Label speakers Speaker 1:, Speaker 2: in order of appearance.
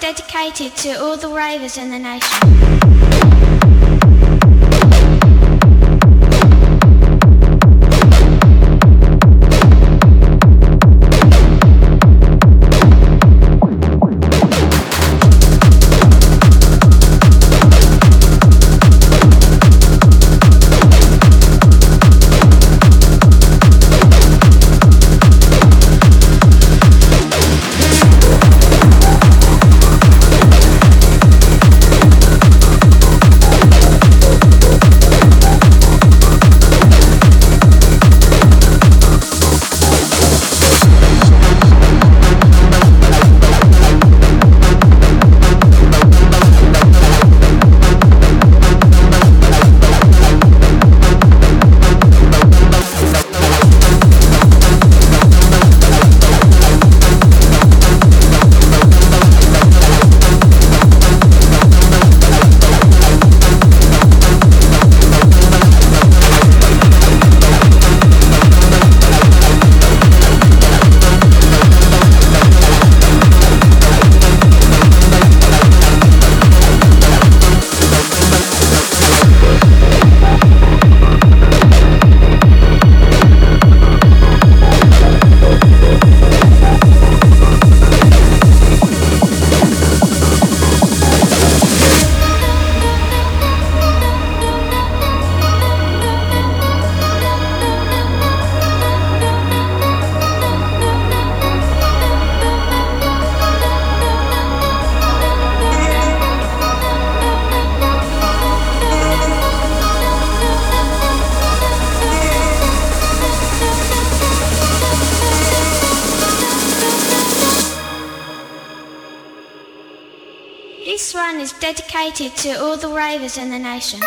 Speaker 1: dedicated to all the ravers in the nation. This one is dedicated to all the ravers in the nation.